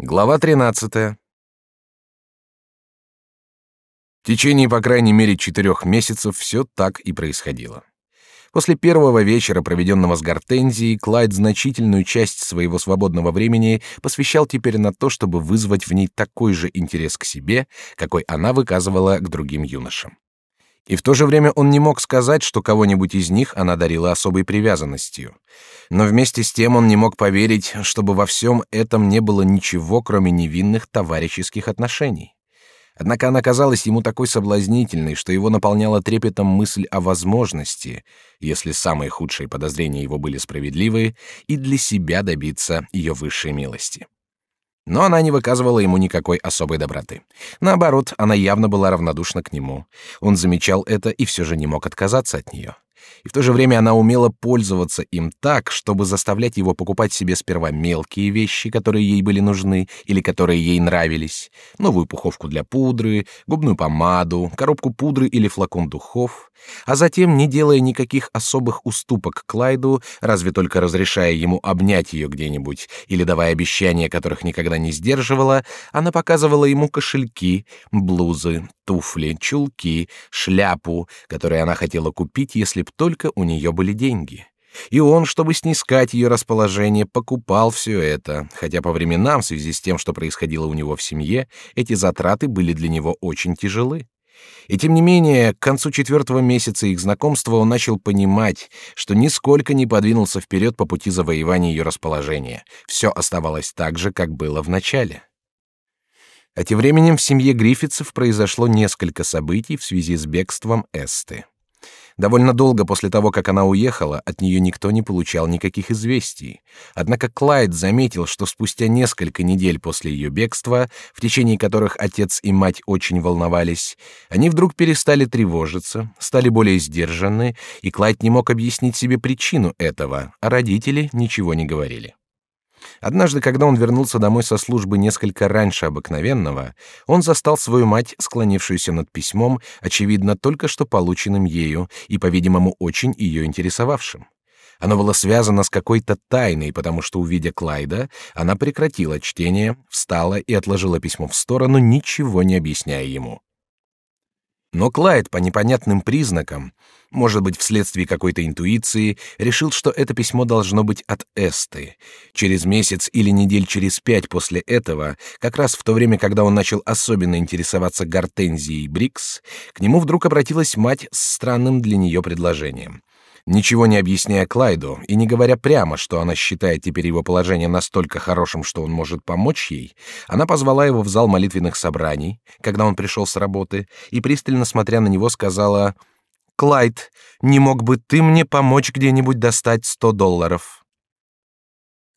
Глава 13. В течение, по крайней мере, четырех месяцев все так и происходило. После первого вечера, проведенного с Гортензией, Клайд значительную часть своего свободного времени посвящал теперь на то, чтобы вызвать в ней такой же интерес к себе, какой она выказывала к другим юношам. И в то же время он не мог сказать, что кого-нибудь из них она дарила особой привязанностью. Но вместе с тем он не мог поверить, чтобы во всем этом не было ничего, кроме невинных товарищеских отношений. Однако она казалась ему такой соблазнительной, что его наполняла трепетом мысль о возможности, если самые худшие подозрения его были справедливы, и для себя добиться ее высшей милости. Но она не выказывала ему никакой особой доброты. Наоборот, она явно была равнодушна к нему. Он замечал это и все же не мог отказаться от нее и в то же время она умела пользоваться им так, чтобы заставлять его покупать себе сперва мелкие вещи, которые ей были нужны или которые ей нравились, новую пуховку для пудры, губную помаду, коробку пудры или флакон духов, а затем, не делая никаких особых уступок Клайду, разве только разрешая ему обнять ее где-нибудь или давая обещания, которых никогда не сдерживала, она показывала ему кошельки, блузы, туфли, чулки, шляпу, которые она хотела купить, если б только у нее были деньги. И он, чтобы снискать ее расположение, покупал все это, хотя по временам, в связи с тем, что происходило у него в семье, эти затраты были для него очень тяжелы. И тем не менее, к концу четвертого месяца их знакомства он начал понимать, что нисколько не подвинулся вперед по пути завоевания ее расположения. Все оставалось так же, как было в начале. А тем временем в семье Гриффитсов произошло несколько событий в связи с бегством Эсты. Довольно долго после того, как она уехала, от нее никто не получал никаких известий. Однако Клайд заметил, что спустя несколько недель после ее бегства, в течение которых отец и мать очень волновались, они вдруг перестали тревожиться, стали более сдержанны, и Клайд не мог объяснить себе причину этого, а родители ничего не говорили. Однажды, когда он вернулся домой со службы несколько раньше обыкновенного, он застал свою мать, склонившуюся над письмом, очевидно, только что полученным ею и, по-видимому, очень ее интересовавшим. Оно было связано с какой-то тайной, потому что, увидя Клайда, она прекратила чтение, встала и отложила письмо в сторону, ничего не объясняя ему. Но Клайд по непонятным признакам, может быть, вследствие какой-то интуиции, решил, что это письмо должно быть от Эсты. Через месяц или недель через пять после этого, как раз в то время, когда он начал особенно интересоваться Гортензией Брикс, к нему вдруг обратилась мать с странным для нее предложением. Ничего не объясняя Клайду и не говоря прямо, что она считает теперь его положение настолько хорошим, что он может помочь ей, она позвала его в зал молитвенных собраний, когда он пришел с работы, и пристально смотря на него сказала: "Клайд, не мог бы ты мне помочь где-нибудь достать сто долларов?"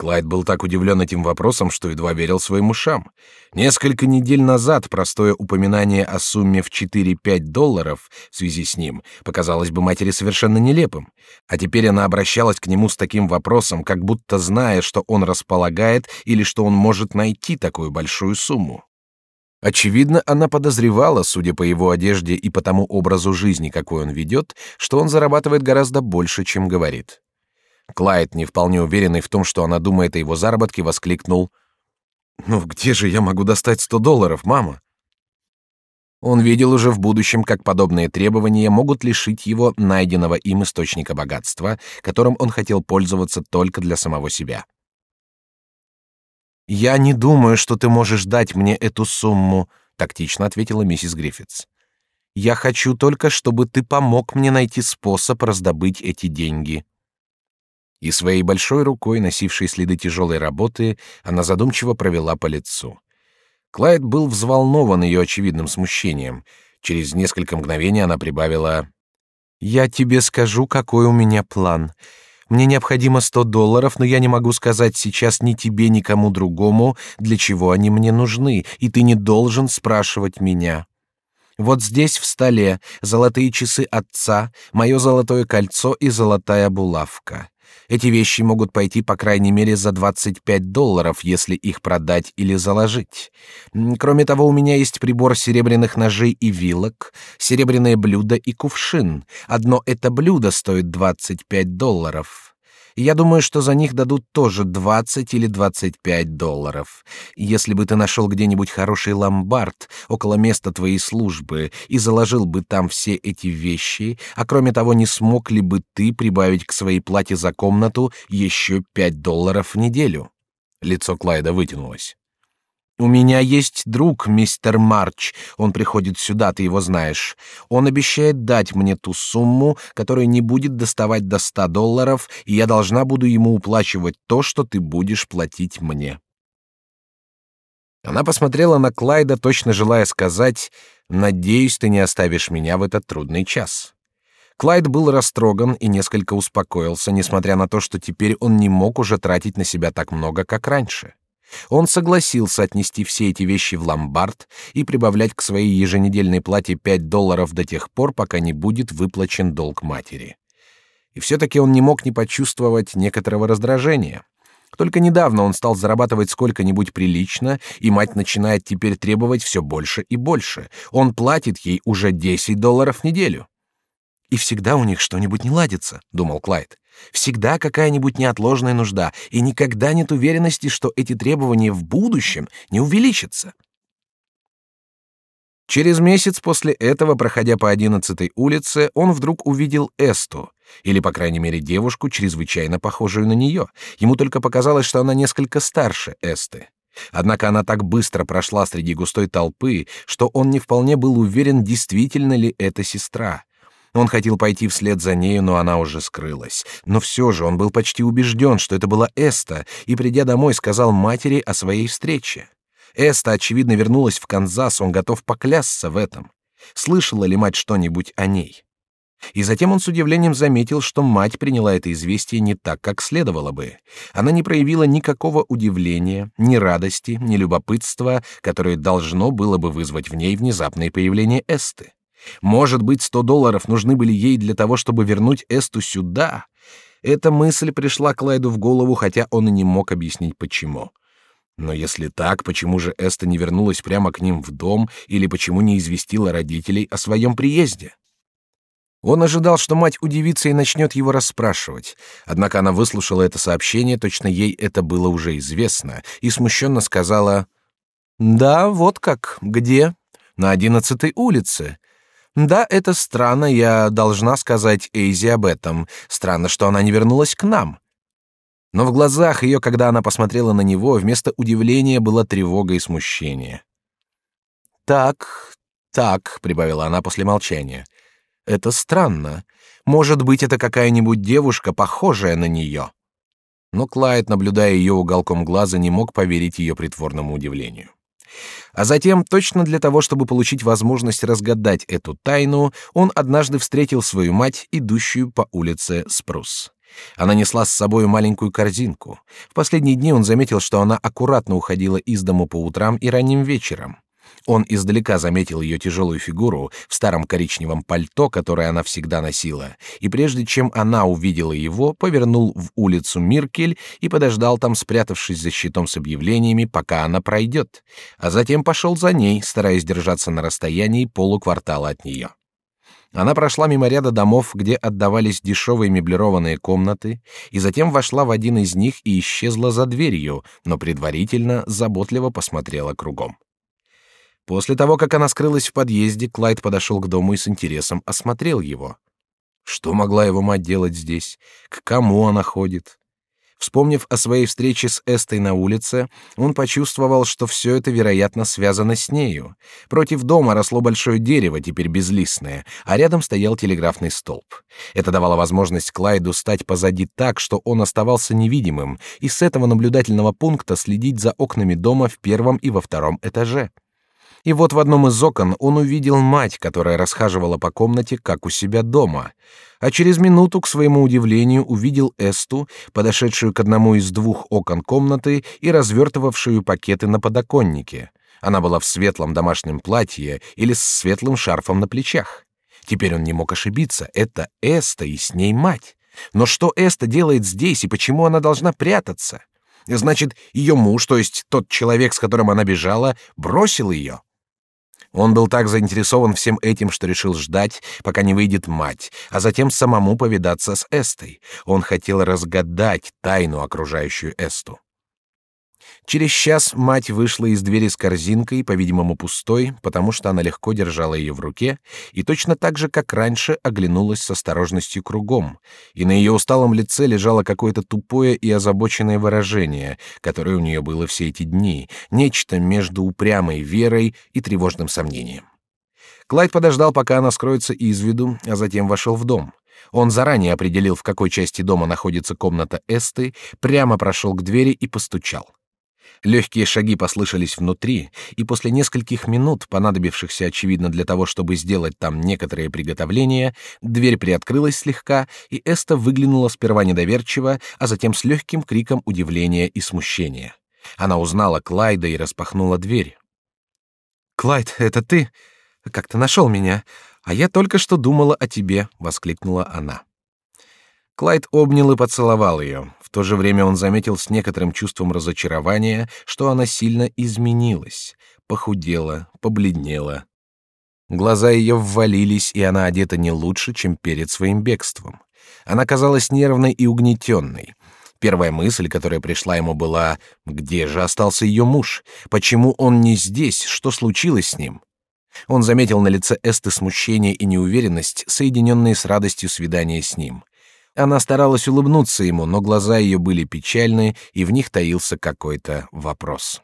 Клайд был так удивлен этим вопросом, что едва верил своим ушам. Несколько недель назад простое упоминание о сумме в 4-5 долларов в связи с ним показалось бы матери совершенно нелепым, а теперь она обращалась к нему с таким вопросом, как будто зная, что он располагает или что он может найти такую большую сумму. Очевидно, она подозревала, судя по его одежде и по тому образу жизни, какой он ведет, что он зарабатывает гораздо больше, чем говорит. Клайд, не вполне уверенный в том, что она думает о его заработке, воскликнул: "Ну где же я могу достать сто долларов, мама?" Он видел уже в будущем, как подобные требования могут лишить его найденного им источника богатства, которым он хотел пользоваться только для самого себя. Я не думаю, что ты можешь дать мне эту сумму, тактично ответила миссис Гриффитс. Я хочу только, чтобы ты помог мне найти способ раздобыть эти деньги и своей большой рукой, носившей следы тяжелой работы, она задумчиво провела по лицу. Клайд был взволнован ее очевидным смущением. Через несколько мгновений она прибавила: "Я тебе скажу, какой у меня план. Мне необходимо сто долларов, но я не могу сказать сейчас ни тебе, ни кому другому, для чего они мне нужны, и ты не должен спрашивать меня." Вот здесь в столе золотые часы отца, мое золотое кольцо и золотая булавка. Эти вещи могут пойти по крайней мере за 25 долларов, если их продать или заложить. Кроме того, у меня есть прибор серебряных ножей и вилок, серебряное блюдо и кувшин. Одно это блюдо стоит 25 долларов. Я думаю, что за них дадут тоже 20 или 25 долларов. Если бы ты нашел где-нибудь хороший ломбард около места твоей службы и заложил бы там все эти вещи, а кроме того, не смог ли бы ты прибавить к своей плате за комнату еще 5 долларов в неделю? Лицо Клайда вытянулось. У меня есть друг, мистер Марч. Он приходит сюда, ты его знаешь. Он обещает дать мне ту сумму, которая не будет доставать до ста долларов, и я должна буду ему уплачивать то, что ты будешь платить мне. Она посмотрела на Клайда, точно желая сказать: "Надеюсь, ты не оставишь меня в этот трудный час". Клайд был растроган и несколько успокоился, несмотря на то, что теперь он не мог уже тратить на себя так много, как раньше. Он согласился отнести все эти вещи в ломбард и прибавлять к своей еженедельной плате 5 долларов до тех пор, пока не будет выплачен долг матери. И все-таки он не мог не почувствовать некоторого раздражения. Только недавно он стал зарабатывать сколько-нибудь прилично, и мать начинает теперь требовать все больше и больше. Он платит ей уже 10 долларов в неделю. И всегда у них что-нибудь не ладится, думал Клайд. Всегда какая-нибудь неотложная нужда, и никогда нет уверенности, что эти требования в будущем не увеличатся. Через месяц после этого, проходя по одиннадцатой улице, он вдруг увидел Эсту, или, по крайней мере, девушку, чрезвычайно похожую на нее. Ему только показалось, что она несколько старше Эсты. Однако она так быстро прошла среди густой толпы, что он не вполне был уверен, действительно ли это сестра. Он хотел пойти вслед за нею, но она уже скрылась. Но все же он был почти убежден, что это была Эста, и, придя домой, сказал матери о своей встрече. Эста, очевидно, вернулась в Канзас, он готов поклясться в этом. Слышала ли мать что-нибудь о ней? И затем он с удивлением заметил, что мать приняла это известие не так, как следовало бы. Она не проявила никакого удивления, ни радости, ни любопытства, которое должно было бы вызвать в ней внезапное появление Эсты. Может быть, сто долларов нужны были ей для того, чтобы вернуть Эсту сюда? Эта мысль пришла Клайду в голову, хотя он и не мог объяснить почему. Но если так, почему же Эста не вернулась прямо к ним в дом или почему не известила родителей о своем приезде? Он ожидал, что мать удивится и начнет его расспрашивать. Однако она выслушала это сообщение, точно ей это было уже известно, и смущенно сказала: "Да, вот как. Где? На одиннадцатой улице. Да, это странно, я должна сказать Эйзи об этом. Странно, что она не вернулась к нам. Но в глазах ее, когда она посмотрела на него, вместо удивления была тревога и смущение. Так, так, прибавила она после молчания. Это странно. Может быть, это какая-нибудь девушка, похожая на нее. Но Клайд, наблюдая ее уголком глаза, не мог поверить ее притворному удивлению. А затем, точно для того, чтобы получить возможность разгадать эту тайну, он однажды встретил свою мать, идущую по улице Спрус. Она несла с собой маленькую корзинку. В последние дни он заметил, что она аккуратно уходила из дому по утрам и ранним вечером. Он издалека заметил ее тяжелую фигуру в старом коричневом пальто, которое она всегда носила, и прежде чем она увидела его, повернул в улицу Миркель и подождал там, спрятавшись за щитом с объявлениями, пока она пройдет, а затем пошел за ней, стараясь держаться на расстоянии полуквартала от нее. Она прошла мимо ряда домов, где отдавались дешевые меблированные комнаты, и затем вошла в один из них и исчезла за дверью, но предварительно заботливо посмотрела кругом. После того, как она скрылась в подъезде, Клайд подошел к дому и с интересом осмотрел его. Что могла его мать делать здесь? К кому она ходит? Вспомнив о своей встрече с Эстой на улице, он почувствовал, что все это, вероятно, связано с нею. Против дома росло большое дерево, теперь безлистное, а рядом стоял телеграфный столб. Это давало возможность Клайду стать позади так, что он оставался невидимым, и с этого наблюдательного пункта следить за окнами дома в первом и во втором этаже. И вот в одном из окон он увидел мать, которая расхаживала по комнате, как у себя дома. А через минуту, к своему удивлению, увидел Эсту, подошедшую к одному из двух окон комнаты и развертывавшую пакеты на подоконнике. Она была в светлом домашнем платье или с светлым шарфом на плечах. Теперь он не мог ошибиться. Это Эста и с ней мать. Но что Эста делает здесь и почему она должна прятаться? Значит, ее муж, то есть тот человек, с которым она бежала, бросил ее. Он был так заинтересован всем этим, что решил ждать, пока не выйдет мать, а затем самому повидаться с Эстой. Он хотел разгадать тайну, окружающую Эсту. Через час мать вышла из двери с корзинкой, по-видимому пустой, потому что она легко держала ее в руке, и точно так же, как раньше, оглянулась с осторожностью кругом, и на ее усталом лице лежало какое-то тупое и озабоченное выражение, которое у нее было все эти дни, нечто между упрямой верой и тревожным сомнением. Клайд подождал, пока она скроется из виду, а затем вошел в дом. Он заранее определил, в какой части дома находится комната Эсты, прямо прошел к двери и постучал. Легкие шаги послышались внутри, и после нескольких минут, понадобившихся очевидно для того, чтобы сделать там некоторые приготовления, дверь приоткрылась слегка, и Эста выглянула сперва недоверчиво, а затем с легким криком удивления и смущения. Она узнала Клайда и распахнула дверь. Клайд, это ты? Как ты нашел меня? А я только что думала о тебе, воскликнула она. Клайд обнял и поцеловал ее. То же время он заметил с некоторым чувством разочарования, что она сильно изменилась, похудела, побледнела. Глаза ее ввалились, и она одета не лучше, чем перед своим бегством. Она казалась нервной и угнетенной. Первая мысль, которая пришла ему, была: где же остался ее муж? Почему он не здесь? Что случилось с ним? Он заметил на лице Эсты смущение и неуверенность, соединенные с радостью свидания с ним. Она старалась улыбнуться ему, но глаза ее были печальны, и в них таился какой-то вопрос.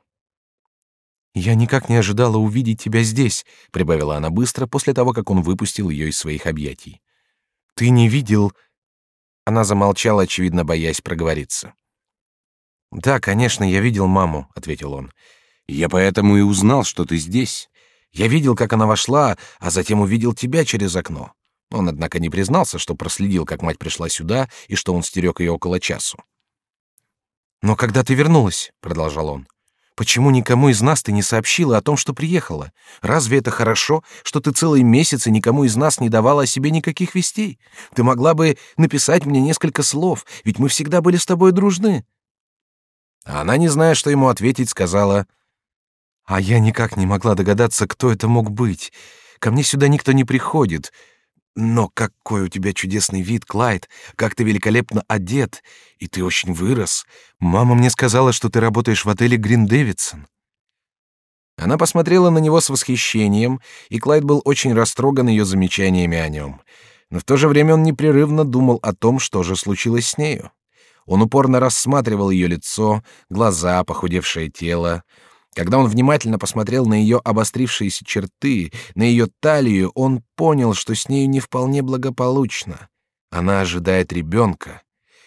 «Я никак не ожидала увидеть тебя здесь», — прибавила она быстро после того, как он выпустил ее из своих объятий. «Ты не видел...» Она замолчала, очевидно, боясь проговориться. «Да, конечно, я видел маму», — ответил он. «Я поэтому и узнал, что ты здесь. Я видел, как она вошла, а затем увидел тебя через окно. Он, однако, не признался, что проследил, как мать пришла сюда и что он стерег ее около часу. «Но когда ты вернулась?» — продолжал он. «Почему никому из нас ты не сообщила о том, что приехала? Разве это хорошо, что ты целый месяц и никому из нас не давала о себе никаких вестей? Ты могла бы написать мне несколько слов, ведь мы всегда были с тобой дружны». А она, не зная, что ему ответить, сказала... «А я никак не могла догадаться, кто это мог быть. Ко мне сюда никто не приходит. Но какой у тебя чудесный вид, Клайд, как ты великолепно одет, и ты очень вырос. Мама мне сказала, что ты работаешь в отеле Грин Дэвидсон. Она посмотрела на него с восхищением, и Клайд был очень растроган ее замечаниями о нем. Но в то же время он непрерывно думал о том, что же случилось с нею. Он упорно рассматривал ее лицо, глаза, похудевшее тело. Когда он внимательно посмотрел на ее обострившиеся черты, на ее талию, он понял, что с нею не вполне благополучно. Она ожидает ребенка.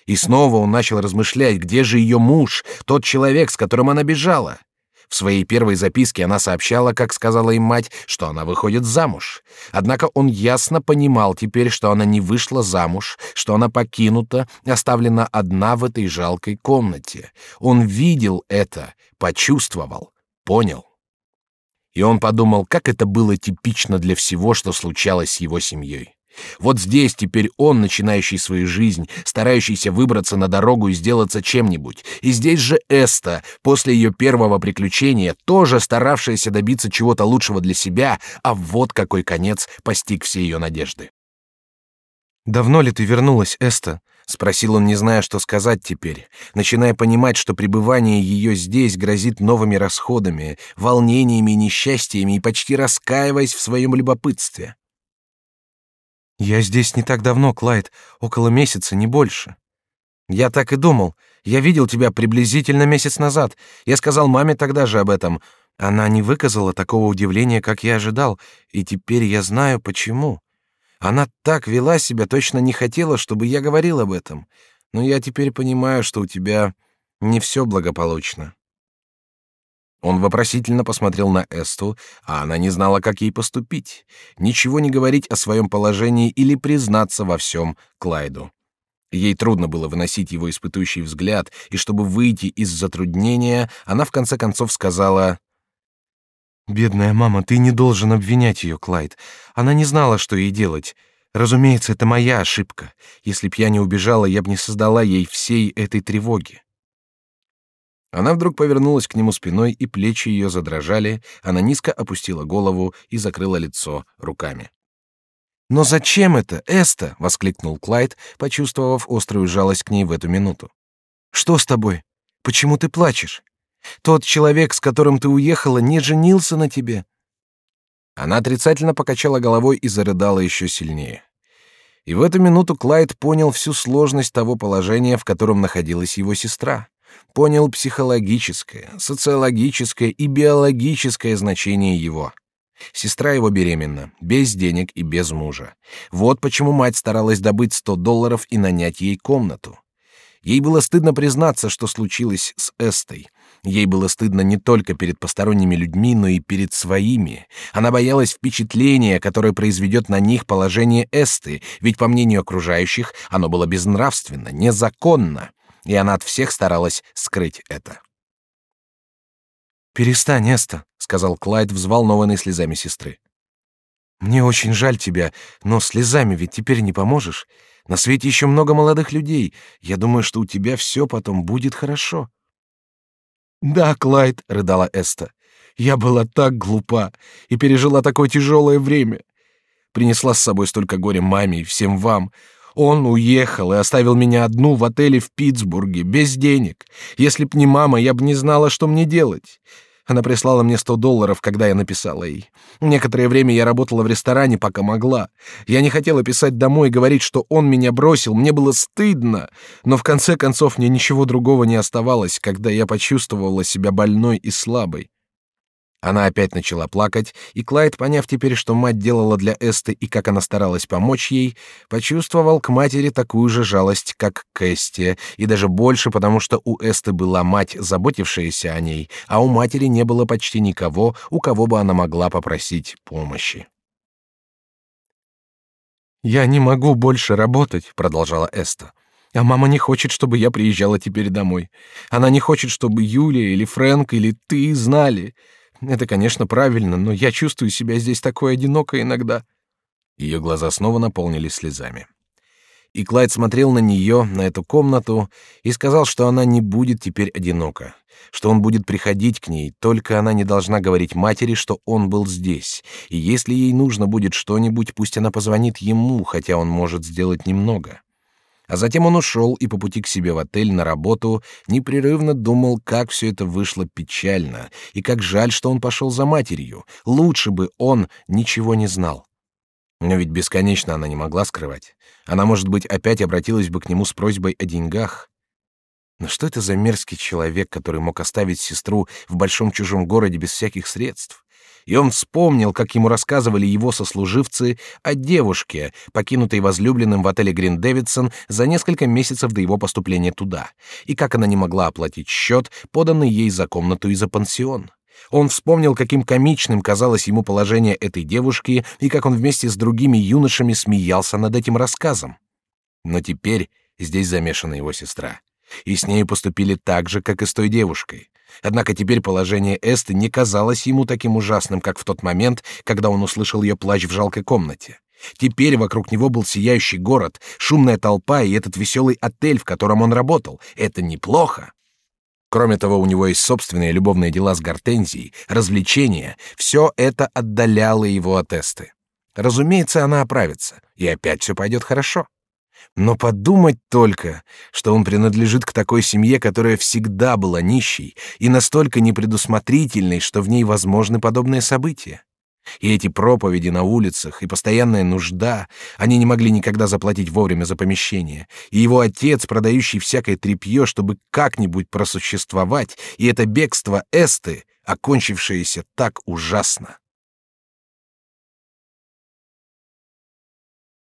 И снова он начал размышлять, где же ее муж, тот человек, с которым она бежала. В своей первой записке она сообщала, как сказала им мать, что она выходит замуж. Однако он ясно понимал теперь, что она не вышла замуж, что она покинута, оставлена одна в этой жалкой комнате. Он видел это, почувствовал понял. И он подумал, как это было типично для всего, что случалось с его семьей. Вот здесь теперь он, начинающий свою жизнь, старающийся выбраться на дорогу и сделаться чем-нибудь. И здесь же Эста, после ее первого приключения, тоже старавшаяся добиться чего-то лучшего для себя, а вот какой конец постиг все ее надежды. «Давно ли ты вернулась, Эста?» Спросил он, не зная, что сказать теперь, начиная понимать, что пребывание ее здесь грозит новыми расходами, волнениями несчастьями, и почти раскаиваясь в своем любопытстве. «Я здесь не так давно, Клайд, около месяца, не больше». «Я так и думал. Я видел тебя приблизительно месяц назад. Я сказал маме тогда же об этом. Она не выказала такого удивления, как я ожидал, и теперь я знаю, почему». Она так вела себя, точно не хотела, чтобы я говорил об этом. Но я теперь понимаю, что у тебя не все благополучно. Он вопросительно посмотрел на Эсту, а она не знала, как ей поступить. Ничего не говорить о своем положении или признаться во всем Клайду. Ей трудно было выносить его испытующий взгляд, и чтобы выйти из затруднения, она в конце концов сказала: Бедная мама, ты не должен обвинять ее, Клайд. Она не знала, что ей делать. Разумеется, это моя ошибка. Если б я не убежала, я бы не создала ей всей этой тревоги. Она вдруг повернулась к нему спиной, и плечи ее задрожали, она низко опустила голову и закрыла лицо руками. «Но зачем это, Эста?» — воскликнул Клайд, почувствовав острую жалость к ней в эту минуту. «Что с тобой? Почему ты плачешь? Тот человек, с которым ты уехала, не женился на тебе». Она отрицательно покачала головой и зарыдала еще сильнее. И в эту минуту Клайд понял всю сложность того положения, в котором находилась его сестра. Понял психологическое, социологическое и биологическое значение его. Сестра его беременна, без денег и без мужа. Вот почему мать старалась добыть сто долларов и нанять ей комнату. Ей было стыдно признаться, что случилось с Эстой. Ей было стыдно не только перед посторонними людьми, но и перед своими. Она боялась впечатления, которое произведет на них положение Эсты, ведь, по мнению окружающих, оно было безнравственно, незаконно, и она от всех старалась скрыть это. «Перестань, Эста», — сказал Клайд, взволнованный слезами сестры. «Мне очень жаль тебя, но слезами ведь теперь не поможешь. На свете еще много молодых людей. Я думаю, что у тебя все потом будет хорошо». «Да, Клайд», — рыдала Эста, — «я была так глупа и пережила такое тяжелое время. Принесла с собой столько горя маме и всем вам. Он уехал и оставил меня одну в отеле в Питтсбурге, без денег. Если б не мама, я бы не знала, что мне делать. Она прислала мне сто долларов, когда я написала ей. Некоторое время я работала в ресторане, пока могла. Я не хотела писать домой и говорить, что он меня бросил. Мне было стыдно. Но в конце концов мне ничего другого не оставалось, когда я почувствовала себя больной и слабой. Она опять начала плакать, и Клайд, поняв теперь, что мать делала для Эсты и как она старалась помочь ей, почувствовал к матери такую же жалость, как к Эсте, и даже больше, потому что у Эсты была мать, заботившаяся о ней, а у матери не было почти никого, у кого бы она могла попросить помощи. «Я не могу больше работать», — продолжала Эста. А мама не хочет, чтобы я приезжала теперь домой. Она не хочет, чтобы Юлия или Фрэнк или ты знали. Это, конечно, правильно, но я чувствую себя здесь такой одинокой иногда. Ее глаза снова наполнились слезами. И Клайд смотрел на нее, на эту комнату, и сказал, что она не будет теперь одинока, что он будет приходить к ней, только она не должна говорить матери, что он был здесь, и если ей нужно будет что-нибудь, пусть она позвонит ему, хотя он может сделать немного. А затем он ушел и по пути к себе в отель на работу непрерывно думал, как все это вышло печально, и как жаль, что он пошел за матерью. Лучше бы он ничего не знал. Но ведь бесконечно она не могла скрывать. Она, может быть, опять обратилась бы к нему с просьбой о деньгах. Но что это за мерзкий человек, который мог оставить сестру в большом чужом городе без всяких средств? И он вспомнил, как ему рассказывали его сослуживцы о девушке, покинутой возлюбленным в отеле Грин Дэвидсон за несколько месяцев до его поступления туда, и как она не могла оплатить счет, поданный ей за комнату и за пансион. Он вспомнил, каким комичным казалось ему положение этой девушки и как он вместе с другими юношами смеялся над этим рассказом. Но теперь здесь замешана его сестра, и с ней поступили так же, как и с той девушкой. Однако теперь положение Эсты не казалось ему таким ужасным, как в тот момент, когда он услышал ее плач в жалкой комнате. Теперь вокруг него был сияющий город, шумная толпа и этот веселый отель, в котором он работал. Это неплохо. Кроме того, у него есть собственные любовные дела с Гортензией, развлечения. Все это отдаляло его от Эсты. Разумеется, она оправится, и опять все пойдет хорошо. Но подумать только, что он принадлежит к такой семье, которая всегда была нищей и настолько непредусмотрительной, что в ней возможны подобные события. И эти проповеди на улицах, и постоянная нужда, они не могли никогда заплатить вовремя за помещение. И его отец, продающий всякое тряпье, чтобы как-нибудь просуществовать, и это бегство Эсты, окончившееся так ужасно.